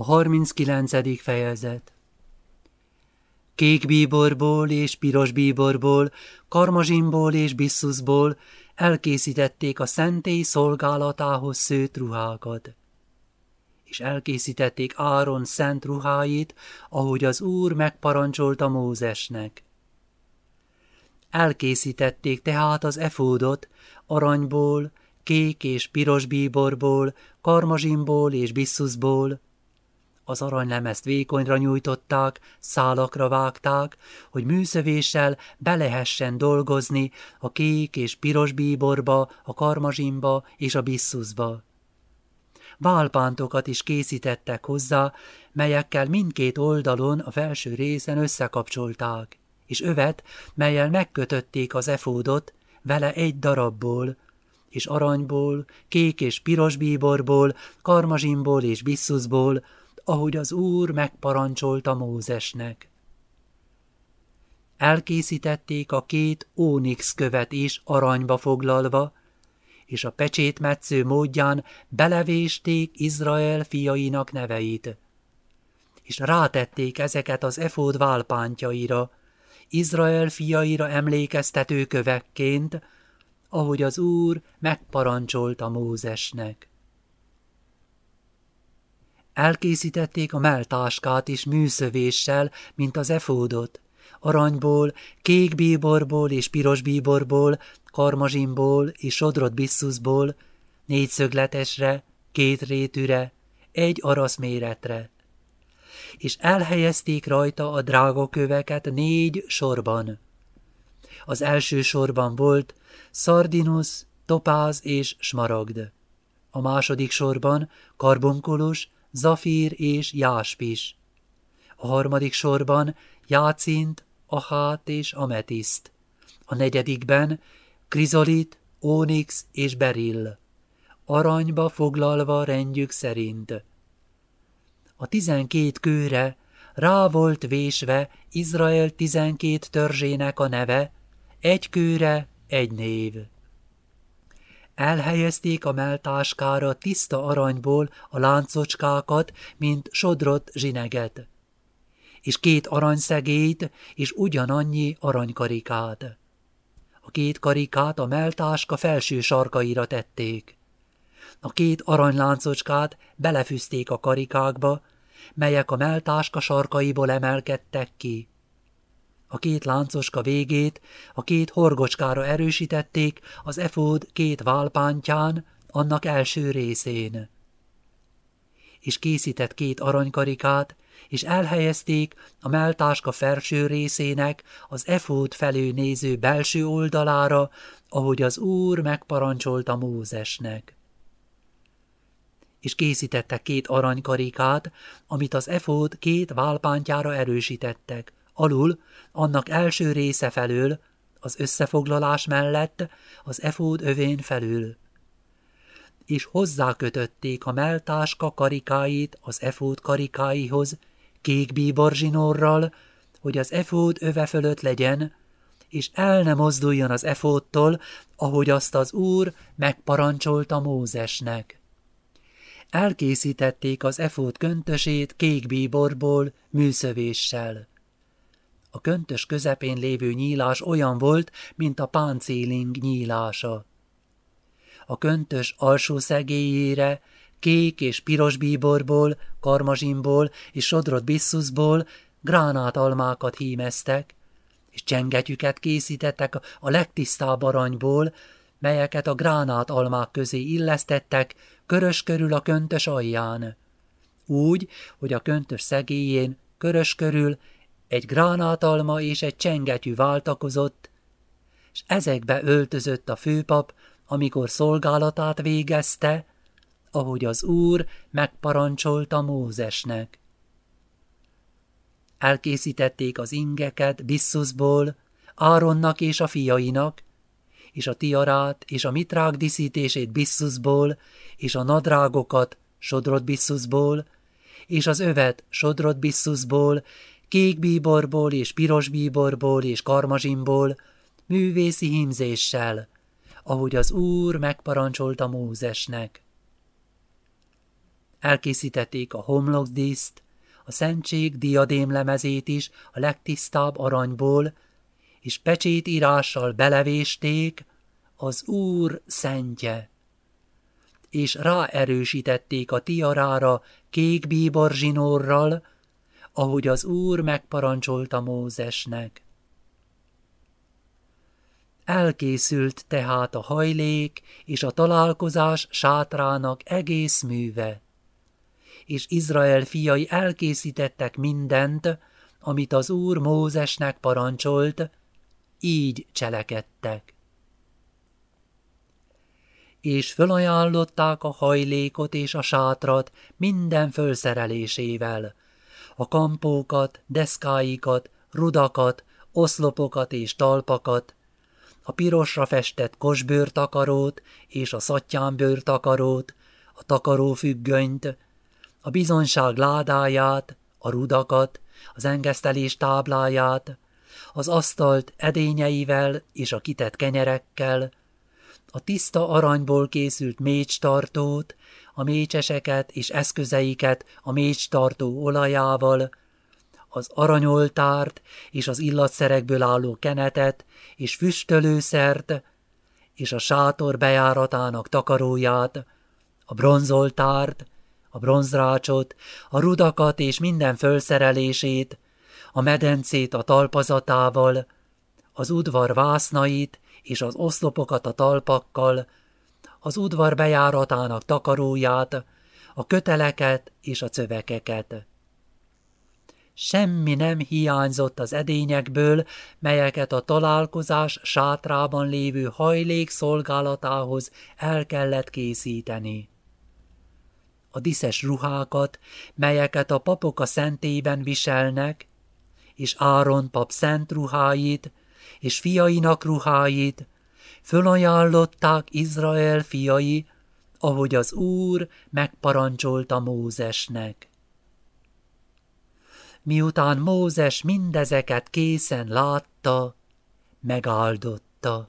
A 39. fejezet Kék bíborból és piros bíborból, karmazsimból és bisszuszból elkészítették a szentély szolgálatához szőtt ruhákat. És elkészítették Áron szent ruháit, ahogy az Úr megparancsolta Mózesnek. Elkészítették tehát az efódot aranyból, kék és piros bíborból, karmazsimból és bisszuszból, az aranylemezt vékonyra nyújtották, szálakra vágták, hogy műszövéssel be lehessen dolgozni a kék és piros bíborba, a karmazsimba és a bisszuszba. Válpántokat is készítettek hozzá, melyekkel mindkét oldalon a felső részen összekapcsolták, és övet, melyel megkötötték az efódot, vele egy darabból, és aranyból, kék és piros bíborból, karmazsimból és bisszuszból, ahogy az Úr megparancsolta Mózesnek. Elkészítették a két ónix követ is aranyba foglalva, és a pecsétmetsző módján belevésték Izrael fiainak neveit. És rátették ezeket az efód válpántjaira, Izrael fiaira emlékeztető kövekként, ahogy az Úr megparancsolta Mózesnek. Elkészítették a melltáskát is műszövéssel, mint az efódot, aranyból, kék bíborból és piros bíborból, karmazsimból és sodrott bisszuszból, négyszögletesre, két rétűre, egy arasz méretre. És elhelyezték rajta a drágaköveket négy sorban. Az első sorban volt szardinus, topáz és smaragd. A második sorban karbonkolus, zafír és jáspis. A harmadik sorban jácint, ahát és ametiszt. A negyedikben krizolit, ónix és berill. Aranyba foglalva rendjük szerint. A tizenkét kőre rá volt vésve Izrael tizenkét törzsének a neve, egy kőre egy név. Elhelyezték a meltáskára tiszta aranyból a láncocskákat, mint sodrott zsineget, és két aranyszegélyt, és ugyanannyi aranykarikát. A két karikát a meltáska felső sarkaira tették. A két aranyláncocskát belefűzték a karikákba, melyek a meltáska sarkaiból emelkedtek ki. A két láncoska végét a két horgocskára erősítették az efód két válpántján, annak első részén. És készített két aranykarikát, és elhelyezték a meltáska felső részének az efód felő néző belső oldalára, ahogy az Úr megparancsolta Mózesnek. És készítettek két aranykarikát, amit az efód két válpántjára erősítettek, alul, annak első része felől, az összefoglalás mellett, az efód övén felül. És hozzákötötték a meltáska karikáit az efód karikáihoz, kék bíborzsinorral, hogy az efód öve fölött legyen, és el ne mozduljon az efódtól, ahogy azt az Úr megparancsolta Mózesnek. Elkészítették az efód köntösét kék bíborból, műszövéssel. A köntös közepén lévő nyílás olyan volt, mint a páncéling nyílása. A köntös alsó szegélyére kék és piros bíborból, karmazsimból és sodrott bisszuszból gránátalmákat hímeztek, és csengetyüket készítettek a legtisztább aranyból, melyeket a gránát almák közé illesztettek, körös körül a köntös alján. Úgy, hogy a köntös szegélyén körös körül egy gránátalma és egy csengetű váltakozott, és ezekbe öltözött a főpap, amikor szolgálatát végezte, ahogy az Úr megparancsolta Mózesnek. Elkészítették az ingeket Bisszuszból, Áronnak és a fiainak, és a tiarát és a mitrák diszítését Bisszuszból, és a nadrágokat sodrott Bisszuszból, és az övet sodrott Bisszuszból, kék bíborból és piros bíborból és karmazsimból, művészi hímzéssel, ahogy az Úr megparancsolta Mózesnek. elkészítették a homlokdíszt, a szentség diadémlemezét is a legtisztább aranyból, és pecsét írással belevésték az Úr szentje. És ráerősítették a tiarára kék bíborzsinórral, ahogy az Úr megparancsolta Mózesnek. Elkészült tehát a hajlék és a találkozás sátrának egész műve. És Izrael fiai elkészítettek mindent, amit az Úr Mózesnek parancsolt, így cselekedtek. És fölajánlották a hajlékot és a sátrat minden fölszerelésével, a kampókat, deszkáikat, rudakat, oszlopokat és talpakat, a pirosra festett kosbőrtakarót és a szattyánbőrtakarót, a takarófüggönyt, a bizonyság ládáját, a rudakat, az engesztelés tábláját, az asztalt edényeivel és a kitett kenyerekkel, a tiszta aranyból készült mécstartót, a mécseseket és eszközeiket a mécstartó olajával, az aranyoltárt és az illatszerekből álló kenetet és füstölőszert, és a sátor bejáratának takaróját, a bronzoltárt, a bronzrácsot, a rudakat és minden fölszerelését, a medencét a talpazatával, az udvar vásznait és az oszlopokat a talpakkal, az udvar bejáratának takaróját, a köteleket és a cövekeket. Semmi nem hiányzott az edényekből, melyeket a találkozás sátrában lévő hajlék szolgálatához el kellett készíteni. A diszes ruhákat, melyeket a papok a szentében viselnek, és Áron pap szent ruháit, és fiainak ruháit, fölajánlották Izrael fiai, ahogy az Úr megparancsolta Mózesnek. Miután Mózes mindezeket készen látta, megáldotta.